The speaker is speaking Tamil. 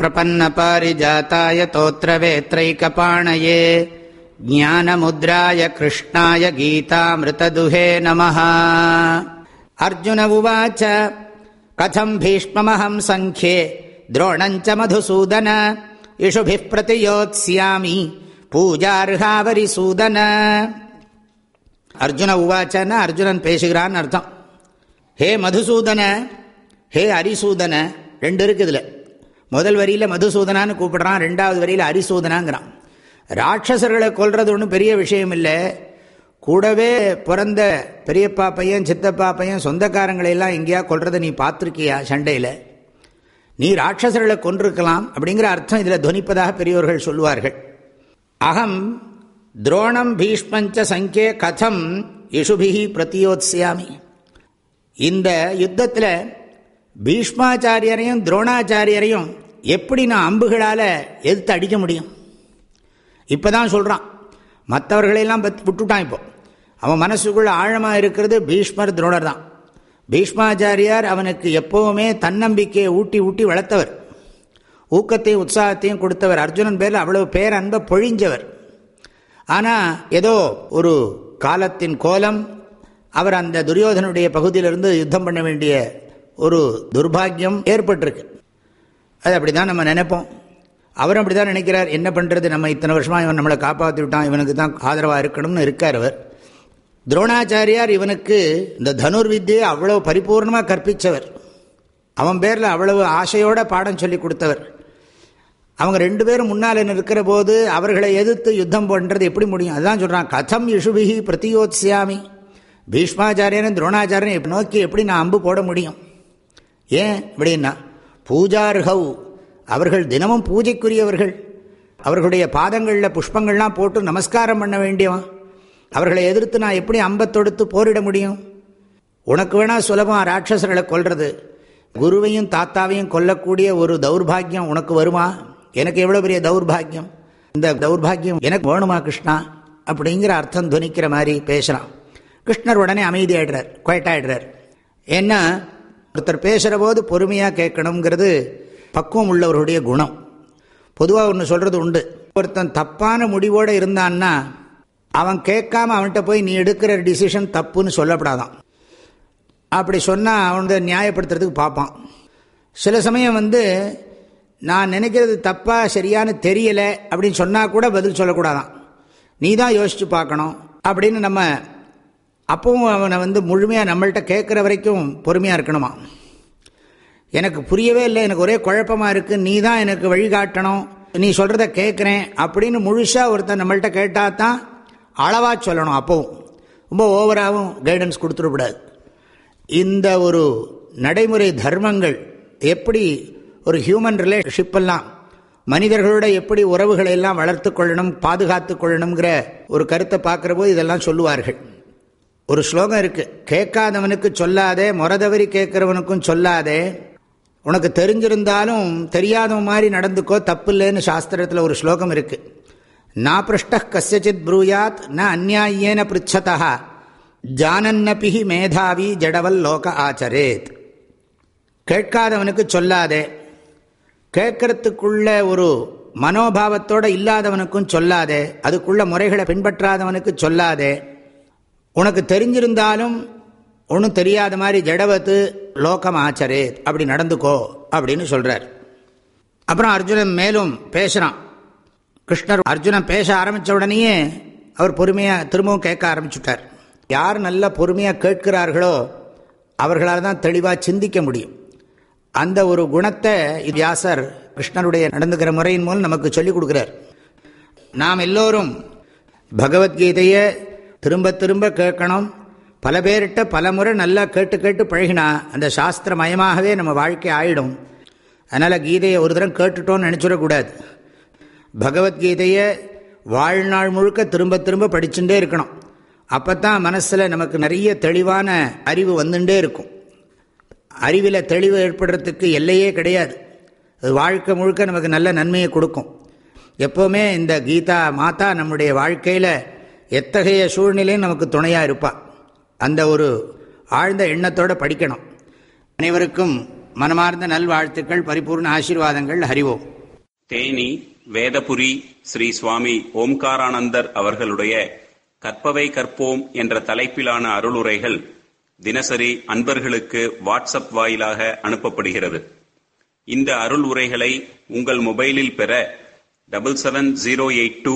प्रपन्नपारिजाताय तोत्रवेत्रैकपाणये ज्ञानमुद्राय कृष्णाय गीतामृतदुहे नमः अर्जुन उवाच कथम् भीष्ममहम् सङ्ख्ये द्रोणम् च मधुसूदन इषुभिः प्रतियोत्स्यामि பூஜார்ஹாவரிசூதன அர்ஜுன உவாச்சன்னா அர்ஜுனன் பேசுகிறான்னு அர்த்தம் ஹே மதுசூதன ஹே அரிசூதன ரெண்டு இருக்குது இதில் முதல் வரியில் மதுசூதனான்னு கூப்பிடுறான் ரெண்டாவது வரியில் அரிசூதனாங்கிறான். ராட்சசர்களை கொல்றது ஒன்றும் பெரிய விஷயம் இல்லை. கூடவே பிறந்த பெரியப்பா பையன் சித்தப்பா பையன் சொந்தக்காரங்களையெல்லாம் எங்கேயா கொல்றதை நீ பார்த்துருக்கியா சண்டையில்? நீ ராட்சசர்களை கொன்றிருக்கலாம் அப்படிங்கிற அர்த்தம் இதில் துவனிப்பதாக பெரியோர்கள் சொல்லுவார்கள் அகம் துரோணம் பீஷ்மஞ்ச சங்கே கதம் இஷுபிகி பிரதியோத்சியாமி இந்த யுத்தத்தில் பீஷ்மாச்சாரியரையும் துரோணாச்சாரியரையும் எப்படி நான் அம்புகளால் எதிர்த்து அடிக்க முடியும்? இப்போ தான் சொல்கிறான் மற்றவர்களையெல்லாம் பற்றி விட்டுட்டான் இப்போ. அவன் மனசுக்குள்ளே ஆழமாக இருக்கிறது பீஷ்மர் துரோணர் தான். பீஷ்மாச்சாரியார் அவனுக்கு எப்போவுமே தன்னம்பிக்கையை ஊட்டி ஊட்டி வளர்த்தவர். ஊக்கத்தையும் உற்சாகத்தையும் கொடுத்தவர். அர்ஜுனன் பேரில் அவ்வளவு பேர் அன்பை பொழிஞ்சவர். ஆனால் ஏதோ ஒரு காலத்தின் கோலம் அவர் அந்த துரியோதனுடைய பகுதியிலிருந்து யுத்தம் பண்ண வேண்டிய ஒரு துர்பாகியம் ஏற்பட்டிருக்கு. அது அப்படி தான் நம்ம நினைப்போம். அவரும் அப்படி தான் நினைக்கிறார். என்ன பண்ணுறது நம்ம இத்தனை வருஷமாக இவன் நம்மளை காப்பாற்றி விட்டான். இவனுக்கு தான் ஆதரவாக இருக்கணும்னு இருக்கார் அவர். துரோணாச்சாரியார் இவனுக்கு இந்த தனுர்வித்தியை அவ்வளோ பரிபூர்ணமாக கற்பித்தவர் அவன் பேரில் அவ்வளவு ஆசையோட பாடம் சொல்லி கொடுத்தவர். அவங்க ரெண்டு பேரும் முன்னால் நிற்கிற போது அவர்களை எதிர்த்து யுத்தம் பண்ணுறது எப்படி முடியும்? அதுதான் சொல்கிறான் கதம் யுஷுபிகி பிரதியோத்சியாமி பீஷ்மாச்சாரியனும் துரோணாச்சாரியன் நோக்கி எப்படி நான் அம்பு போட முடியும்? ஏன் அப்படின்னா பூஜார்ஹவ் அவர்கள் தினமும் பூஜைக்குரியவர்கள். அவர்களுடைய பாதங்களில் புஷ்பங்கள்லாம் போட்டு நமஸ்காரம் பண்ண வேண்டியவன். அவர்களை எதிர்த்து நான் எப்படி அம்பத்தொடுத்து போரிட முடியும்? உனக்கு வேணா சுலபம் ராட்சசர்களை கொல்றது. குருவையும் தாத்தாவையும் கொல்லக்கூடிய ஒரு தௌர்பாகியம் உனக்கு வருமா? எனக்கு எவ்வளோ பெரிய தௌர்பாகியம்? இந்த தௌர்பாகியம் எனக்கு வேணுமா கிருஷ்ணா? அப்படிங்கிற அர்த்தம் துணிக்கிற மாதிரி பேசுகிறான் கிருஷ்ணர் உடனே அமைதி ஆயிடுறார். ஏன்னா ஒருத்தர் பேசுகிற போது பொறுமையாக கேட்கணுங்கிறது பக்குவம் உள்ளவருடைய குணம். பொதுவாக ஒன்று சொல்கிறது உண்டு. ஒருத்தன் தப்பான முடிவோடு இருந்தான்னா அவன் கேட்காம அவன்கிட்ட போய் நீ எடுக்கிற டிசிஷன் தப்புன்னு சொல்லப்படாதான். அப்படி சொன்னால் அவனை நியாயப்படுத்துறதுக்கு பார்ப்பான். சில சமயம் வந்து நான் நினைக்கிறது தப்பாக சரியானு தெரியலை அப்படின்னு சொன்னால் கூட பதில் சொல்லக்கூடாதான். நீ தான் யோசித்து பார்க்கணும் அப்படின்னு நம்ம அப்பவும் அவனை வந்து முழுமையாக நம்மள்கிட்ட கேட்குற வரைக்கும் பொறுமையாக இருக்கணுமா? எனக்கு புரியவே இல்லை எனக்கு ஒரே குழப்பமாக இருக்குது நீ தான் எனக்கு வழிகாட்டணும் நீ சொல்கிறத கேட்குறேன் அப்படின்னு முழுசாக ஒருத்தன் நம்மள்கிட்ட கேட்டால் தான் அளவாக சொல்லணும் அப்போவும். ரொம்ப ஓவராகவும் கைடன்ஸ் கொடுத்துடக்கூடாது இந்த ஒரு நடைமுறை தர்மங்கள் எப்படி ஒரு ஹியூமன் ரிலேஷன்ஷிப்பெல்லாம் மனிதர்களோட எப்படி உறவுகளை எல்லாம் வளர்த்து கொள்ளணும் பாதுகாத்து கொள்ளணுங்கிற ஒரு கருத்தை பார்க்குற போது இதெல்லாம் சொல்லுவார்கள். ஒரு ஸ்லோகம் இருக்குது கேட்காதவனுக்கு சொல்லாதே முறதவரி கேட்குறவனுக்கும் சொல்லாதே. உனக்கு தெரிஞ்சிருந்தாலும் தெரியாதவன் மாதிரி நடந்துக்கோ தப்பு இல்லைன்னு சாஸ்திரத்தில் ஒரு ஸ்லோகம் இருக்குது நா பிருஷ்ட கசித் ப்ரூயாத் ந அந்நாயேன பிருச்சதா ஜானன்னபிஹி மேதாவி ஜடவல் லோக ஆச்சரேத். கேட்காதவனுக்கு சொல்லாதே. கேட்கறதுக்குள்ள ஒரு மனோபாவத்தோடு இல்லாதவனுக்கும் சொல்லாதே. அதுக்குள்ள முறைகளை பின்பற்றாதவனுக்கு சொல்லாதே. உனக்கு தெரிஞ்சிருந்தாலும் ஒன்றும் தெரியாத மாதிரி ஜடவத்து லோகம் ஆச்சரே அப்படி நடந்துக்கோ அப்படின்னு சொல்கிறார் அப்புறம் அர்ஜுனன் மேலும் பேசுகிறான் கிருஷ்ணர் அர்ஜுனன் பேச ஆரம்பித்த உடனேயே அவர் பொறுமையாக திரும்பவும் கேட்க ஆரம்பிச்சுட்டார். யார் நல்ல பொறுமையாக கேட்கிறார்களோ அவர்களால் தான் தெளிவாக சிந்திக்க முடியும். அந்த ஒரு குணத்தை வியாசர் கிருஷ்ணருடைய நடந்துக்கிற முறையின் மூலம் நமக்கு சொல்லிக் கொடுக்குறார். நாம் எல்லோரும் பகவத்கீதையை திரும்ப திரும்ப கேட்கணும். பல பேர்கிட்ட பல முறை நல்லா கேட்டு கேட்டு பழகினா அந்த சாஸ்திரமயமாகவே நம்ம வாழ்க்கை ஆயிடும். அதனால் கீதையை ஒரு தரம் கேட்டுட்டோன்னு நினச்சிடக்கூடாது பகவத்கீதையை வாழ்நாள் முழுக்க திரும்ப திரும்ப படிச்சுட்டே இருக்கணும். அப்போ தான் மனசில் நமக்கு நிறைய தெளிவான அறிவு வந்துட்டே இருக்கும். அறிவில் தெளிவு ஏற்படுறதுக்கு எல்லையே கிடையாது. அது வாழ்க்கை முழுக்க நமக்கு நல்ல நன்மையை கொடுக்கும். எப்போவுமே இந்த கீதா மாதா நம்முடைய வாழ்க்கையில் எத்தகைய சூழ்நிலையும் நமக்கு துணையாக இருப்பான் அந்த ஒரு ஆழ்ந்த எண்ணத்தோடு படிக்கணும். அனைவருக்கும் மனமார்ந்த நல்வாழ்த்துக்கள் பரிபூர்ண ஆசீர்வாதங்கள் ஹரிவோம். தேனி வேதபுரி ஸ்ரீ சுவாமி ஓம்காரானந்தர் அவர்களுடைய கற்பவை கற்போம் என்ற தலைப்பிலான அருளுரைகள் தினசரி அன்பர்களுக்கு வாட்ஸ்அப் வாயிலாக அனுப்பப்படுகிறது. இந்த அருள் உரைகளை உங்கள் மொபைலில் பெற double seven zero eight two